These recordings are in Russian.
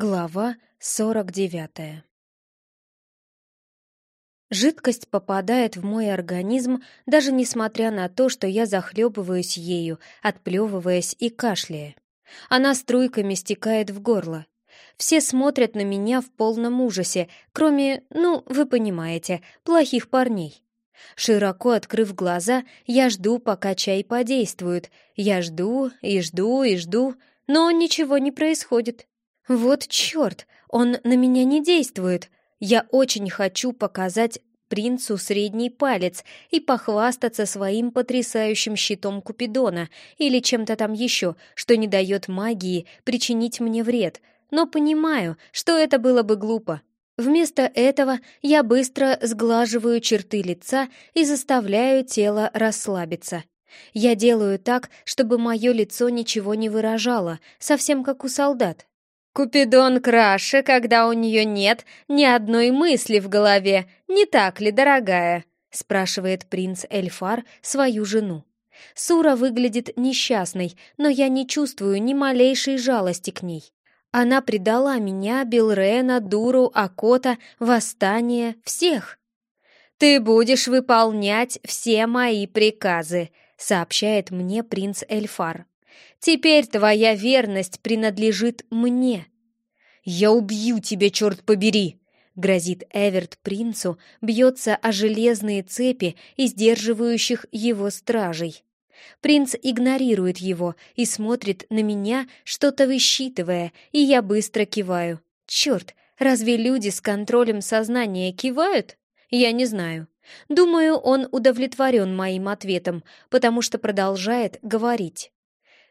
Глава сорок девятая Жидкость попадает в мой организм, даже несмотря на то, что я захлебываюсь ею, отплевываясь и кашляя. Она струйками стекает в горло. Все смотрят на меня в полном ужасе, кроме, ну, вы понимаете, плохих парней. Широко открыв глаза, я жду, пока чай подействует. Я жду и жду и жду, но ничего не происходит. Вот черт, он на меня не действует. Я очень хочу показать принцу средний палец и похвастаться своим потрясающим щитом Купидона или чем-то там еще, что не дает магии причинить мне вред, но понимаю, что это было бы глупо. Вместо этого я быстро сглаживаю черты лица и заставляю тело расслабиться. Я делаю так, чтобы мое лицо ничего не выражало, совсем как у солдат. Купидон краше, когда у нее нет ни одной мысли в голове, не так ли, дорогая?» — спрашивает принц Эльфар свою жену. Сура выглядит несчастной, но я не чувствую ни малейшей жалости к ней. Она предала меня, Билрена, Дуру, Акота, Восстание, всех. «Ты будешь выполнять все мои приказы», — сообщает мне принц Эльфар. Теперь твоя верность принадлежит мне». «Я убью тебя, черт побери!» — грозит Эверт принцу, бьется о железные цепи, издерживающих его стражей. Принц игнорирует его и смотрит на меня, что-то высчитывая, и я быстро киваю. Черт, разве люди с контролем сознания кивают? Я не знаю. Думаю, он удовлетворен моим ответом, потому что продолжает говорить.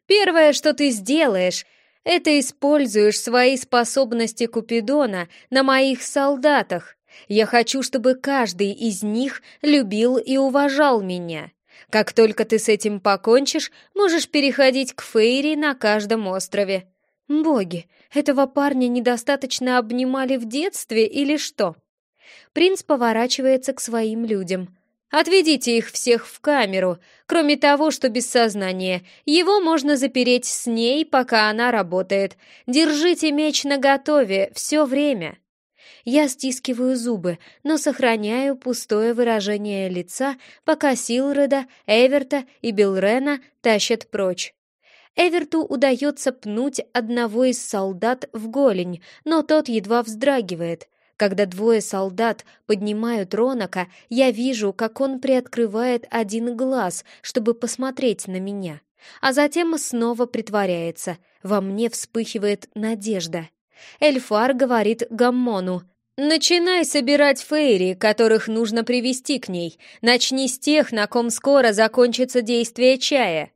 Первое, что ты сделаешь, это используешь свои способности Купидона на моих солдатах. Я хочу, чтобы каждый из них любил и уважал меня. Как только ты с этим покончишь, можешь переходить к Фейри на каждом острове. Боги, этого парня недостаточно обнимали в детстве или что? Принц поворачивается к своим людям. Отведите их всех в камеру. Кроме того, что без сознания, его можно запереть с ней, пока она работает. Держите меч наготове все время. Я стискиваю зубы, но сохраняю пустое выражение лица, пока Силреда, Эверта и Билрена тащат прочь. Эверту удается пнуть одного из солдат в голень, но тот едва вздрагивает. Когда двое солдат поднимают Ронака, я вижу, как он приоткрывает один глаз, чтобы посмотреть на меня, а затем снова притворяется. Во мне вспыхивает надежда. Эльфар говорит Гаммону, «Начинай собирать фейри, которых нужно привести к ней. Начни с тех, на ком скоро закончится действие чая».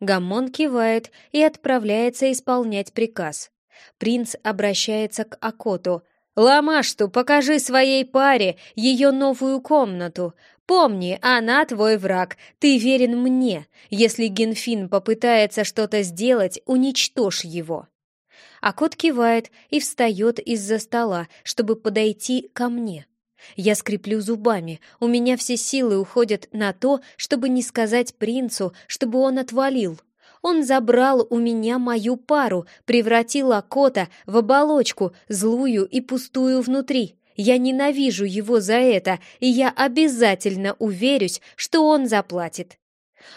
Гаммон кивает и отправляется исполнять приказ. Принц обращается к Акоту — «Ламашту, покажи своей паре ее новую комнату. Помни, она твой враг, ты верен мне. Если Генфин попытается что-то сделать, уничтожь его». А кот кивает и встает из-за стола, чтобы подойти ко мне. Я скреплю зубами, у меня все силы уходят на то, чтобы не сказать принцу, чтобы он отвалил. Он забрал у меня мою пару, превратил Акота в оболочку, злую и пустую внутри. Я ненавижу его за это, и я обязательно уверюсь, что он заплатит.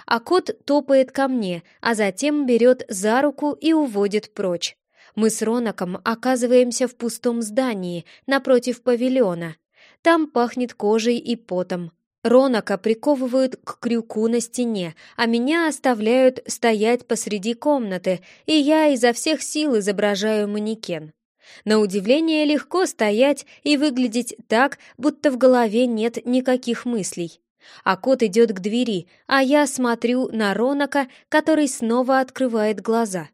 А кот топает ко мне, а затем берет за руку и уводит прочь. Мы с Ронаком оказываемся в пустом здании, напротив павильона. Там пахнет кожей и потом. Ронака приковывают к крюку на стене, а меня оставляют стоять посреди комнаты, и я изо всех сил изображаю манекен. На удивление легко стоять и выглядеть так, будто в голове нет никаких мыслей. А кот идет к двери, а я смотрю на Ронака, который снова открывает глаза.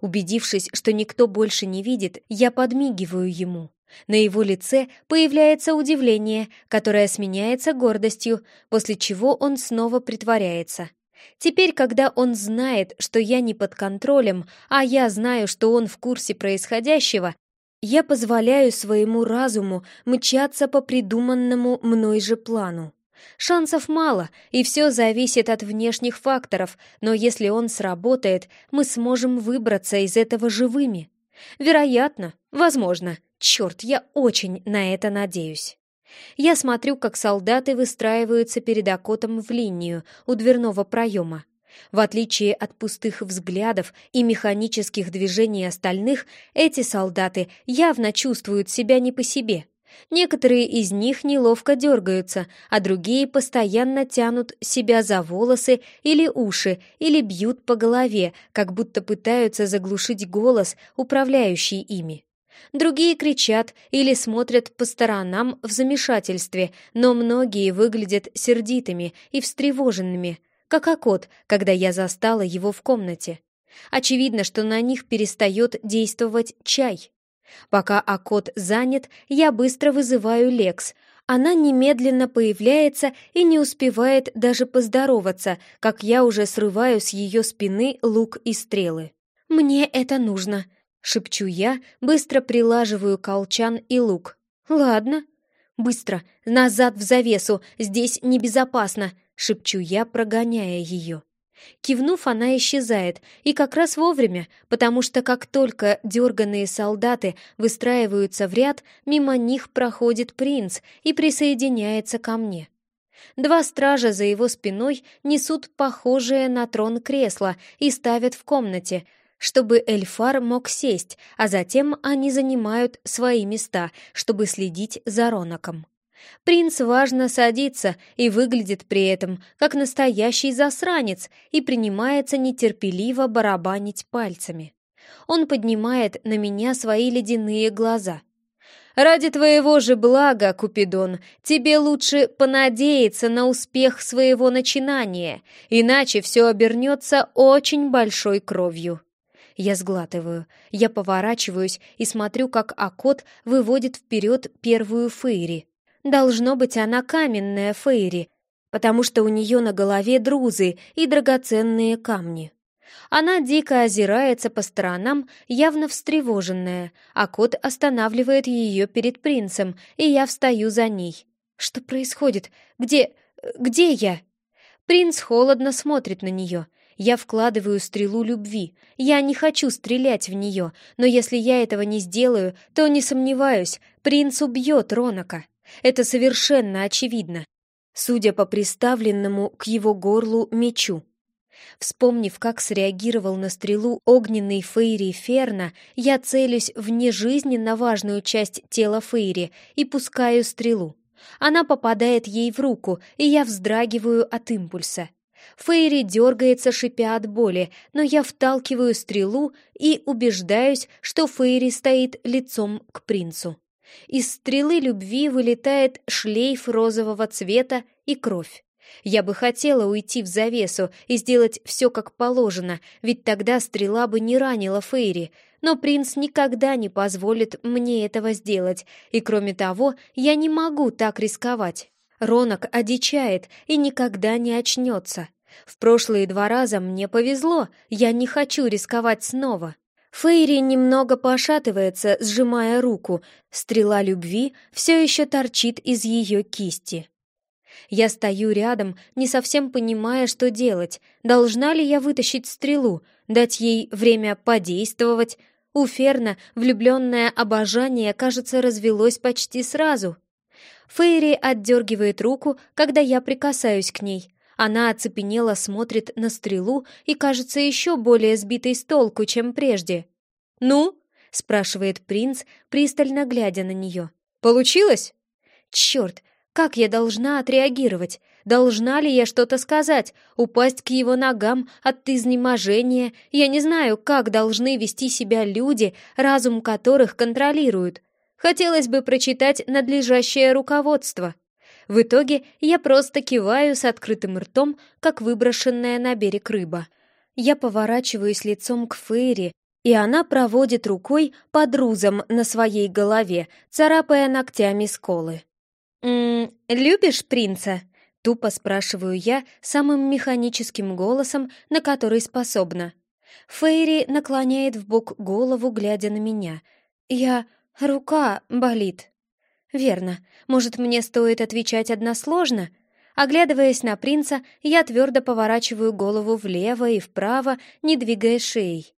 Убедившись, что никто больше не видит, я подмигиваю ему. На его лице появляется удивление, которое сменяется гордостью, после чего он снова притворяется. Теперь, когда он знает, что я не под контролем, а я знаю, что он в курсе происходящего, я позволяю своему разуму мчаться по придуманному мной же плану. Шансов мало, и все зависит от внешних факторов, но если он сработает, мы сможем выбраться из этого живыми. Вероятно, возможно. Черт, я очень на это надеюсь. Я смотрю, как солдаты выстраиваются перед окотом в линию у дверного проема. В отличие от пустых взглядов и механических движений остальных, эти солдаты явно чувствуют себя не по себе. Некоторые из них неловко дергаются, а другие постоянно тянут себя за волосы или уши, или бьют по голове, как будто пытаются заглушить голос, управляющий ими. Другие кричат или смотрят по сторонам в замешательстве, но многие выглядят сердитыми и встревоженными, как окот, когда я застала его в комнате. Очевидно, что на них перестает действовать чай. Пока Акот занят, я быстро вызываю Лекс. Она немедленно появляется и не успевает даже поздороваться, как я уже срываю с ее спины лук и стрелы. «Мне это нужно», — шепчу я, быстро прилаживаю колчан и лук. «Ладно». «Быстро, назад в завесу, здесь небезопасно», — шепчу я, прогоняя ее. Кивнув, она исчезает, и как раз вовремя, потому что как только дерганные солдаты выстраиваются в ряд, мимо них проходит принц и присоединяется ко мне. Два стража за его спиной несут похожее на трон кресло и ставят в комнате, чтобы Эльфар мог сесть, а затем они занимают свои места, чтобы следить за Ронаком. Принц важно садится и выглядит при этом как настоящий засранец и принимается нетерпеливо барабанить пальцами. Он поднимает на меня свои ледяные глаза. «Ради твоего же блага, Купидон, тебе лучше понадеяться на успех своего начинания, иначе все обернется очень большой кровью». Я сглатываю. Я поворачиваюсь и смотрю, как Акот выводит вперед первую Фейри. Должно быть, она каменная Фейри, потому что у нее на голове друзы и драгоценные камни. Она дико озирается по сторонам, явно встревоженная, а кот останавливает ее перед принцем, и я встаю за ней. Что происходит? Где... где я? Принц холодно смотрит на нее. Я вкладываю стрелу любви. Я не хочу стрелять в нее, но если я этого не сделаю, то, не сомневаюсь, принц убьет Ронака. Это совершенно очевидно, судя по приставленному к его горлу мечу. Вспомнив, как среагировал на стрелу огненный Фейри Ферна, я целюсь в нежизненно важную часть тела Фейри и пускаю стрелу. Она попадает ей в руку, и я вздрагиваю от импульса. Фейри дергается, шипя от боли, но я вталкиваю стрелу и убеждаюсь, что Фейри стоит лицом к принцу. Из стрелы любви вылетает шлейф розового цвета и кровь. Я бы хотела уйти в завесу и сделать все как положено, ведь тогда стрела бы не ранила Фейри, но принц никогда не позволит мне этого сделать, и кроме того, я не могу так рисковать. Ронок одичает и никогда не очнется. В прошлые два раза мне повезло, я не хочу рисковать снова. Фейри немного пошатывается, сжимая руку. Стрела любви все еще торчит из ее кисти. Я стою рядом, не совсем понимая, что делать. Должна ли я вытащить стрелу, дать ей время подействовать? У Ферна влюбленное обожание, кажется, развелось почти сразу. Фейри отдергивает руку, когда я прикасаюсь к ней. Она оцепенело смотрит на стрелу и кажется еще более сбитой с толку, чем прежде. «Ну?» — спрашивает принц, пристально глядя на нее. «Получилось?» «Черт, как я должна отреагировать? Должна ли я что-то сказать? Упасть к его ногам от изнеможения? Я не знаю, как должны вести себя люди, разум которых контролируют. Хотелось бы прочитать надлежащее руководство». В итоге я просто киваю с открытым ртом, как выброшенная на берег рыба. Я поворачиваюсь лицом к Фейри, и она проводит рукой под рузом на своей голове, царапая ногтями сколы. «М «Любишь принца?» — тупо спрашиваю я самым механическим голосом, на который способна. Фейри наклоняет в бок голову, глядя на меня. «Я... рука болит». «Верно. Может, мне стоит отвечать односложно?» Оглядываясь на принца, я твердо поворачиваю голову влево и вправо, не двигая шеей.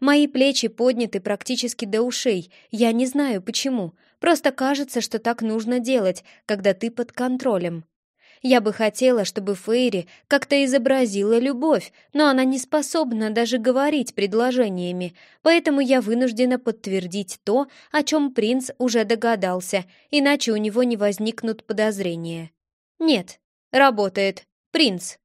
Мои плечи подняты практически до ушей, я не знаю почему, просто кажется, что так нужно делать, когда ты под контролем. Я бы хотела, чтобы Фейри как-то изобразила любовь, но она не способна даже говорить предложениями, поэтому я вынуждена подтвердить то, о чем принц уже догадался, иначе у него не возникнут подозрения. Нет, работает. Принц.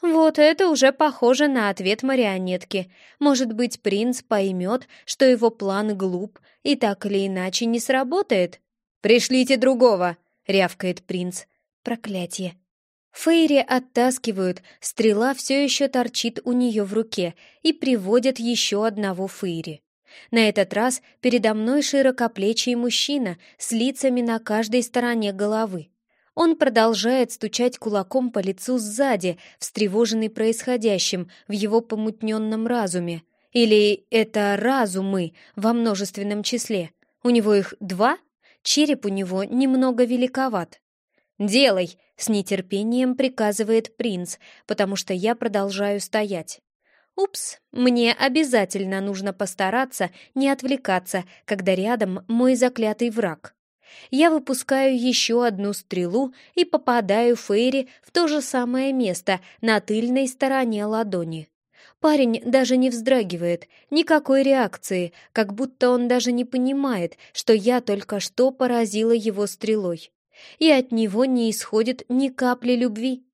Вот это уже похоже на ответ марионетки. Может быть, принц поймет, что его план глуп и так или иначе не сработает? «Пришлите другого!» — рявкает принц. Проклятие. Фейри оттаскивают, стрела все еще торчит у нее в руке и приводят еще одного Фейри. На этот раз передо мной широкоплечий мужчина с лицами на каждой стороне головы. Он продолжает стучать кулаком по лицу сзади, встревоженный происходящим в его помутненном разуме. Или это разумы во множественном числе? У него их два? Череп у него немного великоват. «Делай!» — с нетерпением приказывает принц, потому что я продолжаю стоять. Упс, мне обязательно нужно постараться не отвлекаться, когда рядом мой заклятый враг. Я выпускаю еще одну стрелу и попадаю Фейри в то же самое место на тыльной стороне ладони. Парень даже не вздрагивает, никакой реакции, как будто он даже не понимает, что я только что поразила его стрелой и от него не исходит ни капли любви.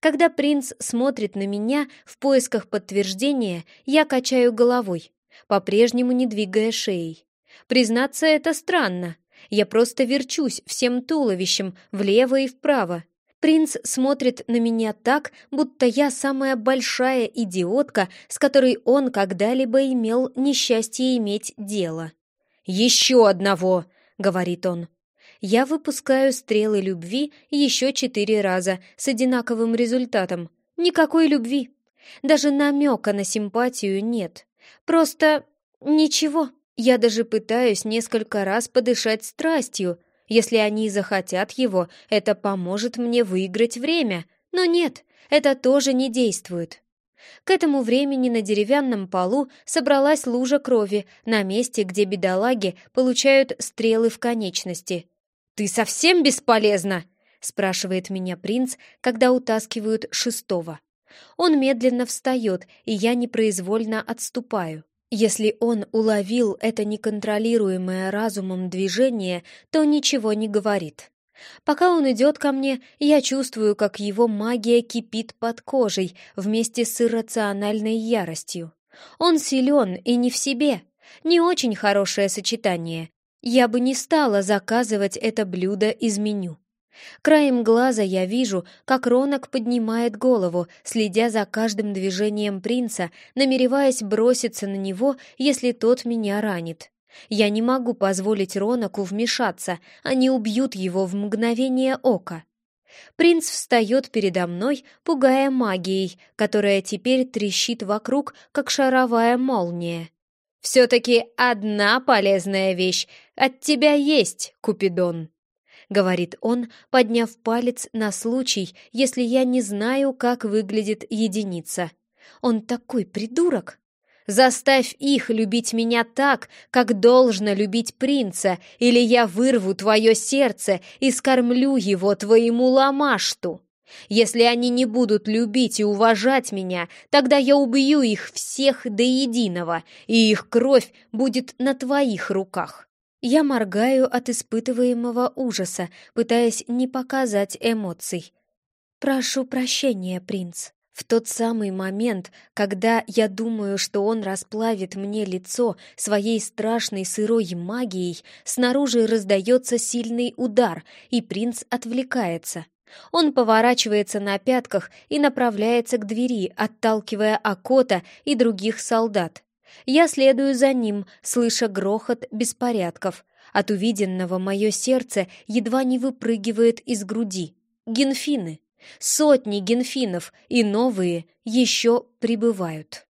Когда принц смотрит на меня в поисках подтверждения, я качаю головой, по-прежнему не двигая шеей. Признаться, это странно. Я просто верчусь всем туловищем влево и вправо. Принц смотрит на меня так, будто я самая большая идиотка, с которой он когда-либо имел несчастье иметь дело. «Еще одного!» — говорит он я выпускаю стрелы любви еще четыре раза с одинаковым результатом. Никакой любви. Даже намека на симпатию нет. Просто ничего. Я даже пытаюсь несколько раз подышать страстью. Если они захотят его, это поможет мне выиграть время. Но нет, это тоже не действует. К этому времени на деревянном полу собралась лужа крови на месте, где бедолаги получают стрелы в конечности. «Ты совсем бесполезна?» — спрашивает меня принц, когда утаскивают шестого. Он медленно встает, и я непроизвольно отступаю. Если он уловил это неконтролируемое разумом движение, то ничего не говорит. Пока он идет ко мне, я чувствую, как его магия кипит под кожей вместе с иррациональной яростью. Он силен и не в себе. Не очень хорошее сочетание, я бы не стала заказывать это блюдо из меню. Краем глаза я вижу, как Ронок поднимает голову, следя за каждым движением принца, намереваясь броситься на него, если тот меня ранит. Я не могу позволить Ронаку вмешаться, они убьют его в мгновение ока. Принц встает передо мной, пугая магией, которая теперь трещит вокруг, как шаровая молния. «Все-таки одна полезная вещь от тебя есть, Купидон», — говорит он, подняв палец на случай, если я не знаю, как выглядит единица. «Он такой придурок!» Заставь их любить меня так, как должно любить принца, или я вырву твое сердце и скормлю его твоему ламашту. Если они не будут любить и уважать меня, тогда я убью их всех до единого, и их кровь будет на твоих руках. Я моргаю от испытываемого ужаса, пытаясь не показать эмоций. «Прошу прощения, принц». В тот самый момент, когда я думаю, что он расплавит мне лицо своей страшной сырой магией, снаружи раздается сильный удар, и принц отвлекается. Он поворачивается на пятках и направляется к двери, отталкивая Акота и других солдат. Я следую за ним, слыша грохот беспорядков. От увиденного мое сердце едва не выпрыгивает из груди. Генфины. Сотни генфинов и новые еще прибывают.